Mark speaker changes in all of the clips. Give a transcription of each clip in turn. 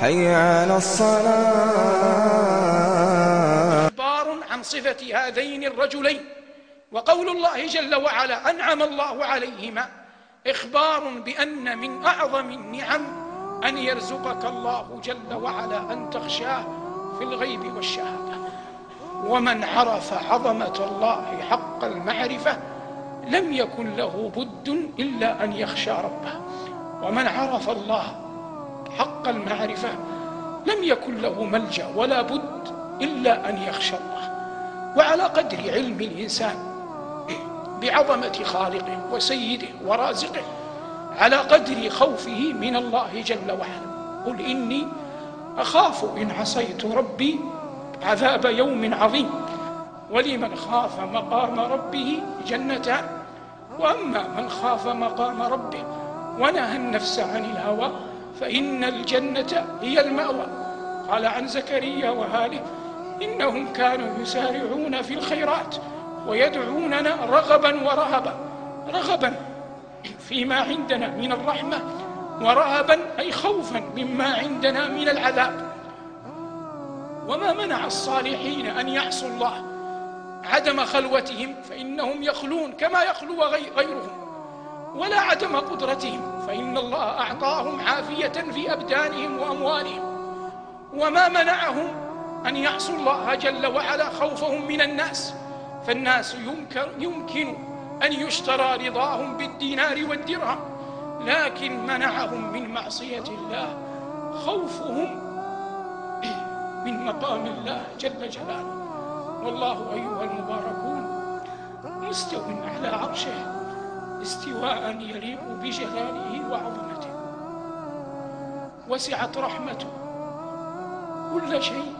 Speaker 1: حي على الصلاة.
Speaker 2: إخبار عن صفة هذين الرجلين وقول الله جل وعلا أنعم الله عليهما إخبار بأن من أعظم النعم أن يرزقك الله جل وعلا أن تخشاه في الغيب والشهادة. ومن عرف عظمة الله حق المعرفة لم يكن له بد إلا أن يخشى ربه. ومن عرف الله حق المعرفة. لم يكن له ملجأ ولا بد إلا أن يخشى الله. وعلى قدر علم الإنسان بعظمة خالقه وسيده ورازقه على قدر خوفه من الله جل وعلا. قل إني أخاف إن عصيت ربي عذاب يوم عظيم. ولمن خاف مقام ربه جنتان وأما من خاف مقام ربه ونهى النفس عن الهوى فإن الجنة هي المأوى. قال عن زكريا وهاله إنهم كانوا يسارعون في الخيرات ويدعوننا رغبا ورهبا. رغبا فيما عندنا من الرحمة ورهبا أي خوفا مما عندنا من العذاب. وما منع الصالحين أن يعصوا الله؟ عدم خلوتهم فإنهم يخلون كما يخلو غيرهم. ولا عدم قدرتهم فإن الله أعطاهم عافية في أبدانهم وأموالهم. وما منعهم أن يعصوا الله جل وعلا خوفهم من الناس. فالناس يمكن, يمكن أن يشترى رضاهم بالدينار والدرهم لكن منعهم من معصية الله. خوفهم من مقام الله جل جلاله. والله أيها المباركون مستو على عرشه. استواء يليق بجلاله وعظمته. وسعت رحمته. كل شيء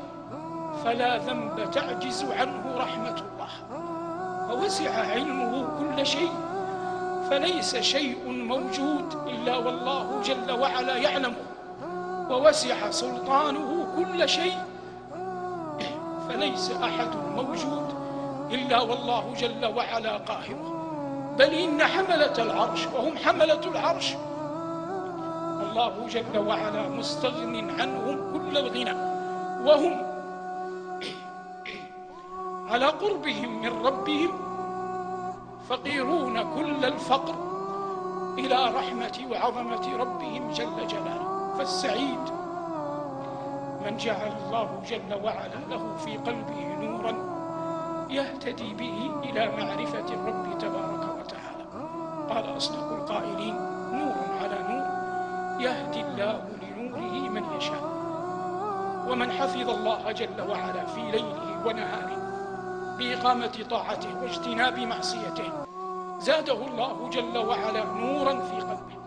Speaker 2: فلا ذنب تعجز عنه رحمة الله. ووسع علمه كل شيء فليس شيء موجود إلا والله جل وعلا يعلمه ووسع سلطانه كل شيء فليس أحد موجود إلا والله جل وعلا قاهره. بل إن حملة العرش وهم حملة العرش. الله جل وعلا مستغن عنهم كل الغنى وهم على قربهم من ربهم فقيرون كل الفقر إلى رحمة وعظمة ربهم جل جلاله. فالسعيد من جعل الله جل وعلا له في قلبه نورا يهتدي به إلى معرفة الرب تبارك قال أصدق القائلين نور على نور. يهدي الله لنوره من يشاء. ومن حفظ الله جل وعلا في ليله ونهاره بإقامة طاعته واجتناب معصيته زاده الله جل وعلا نورا في قلبه.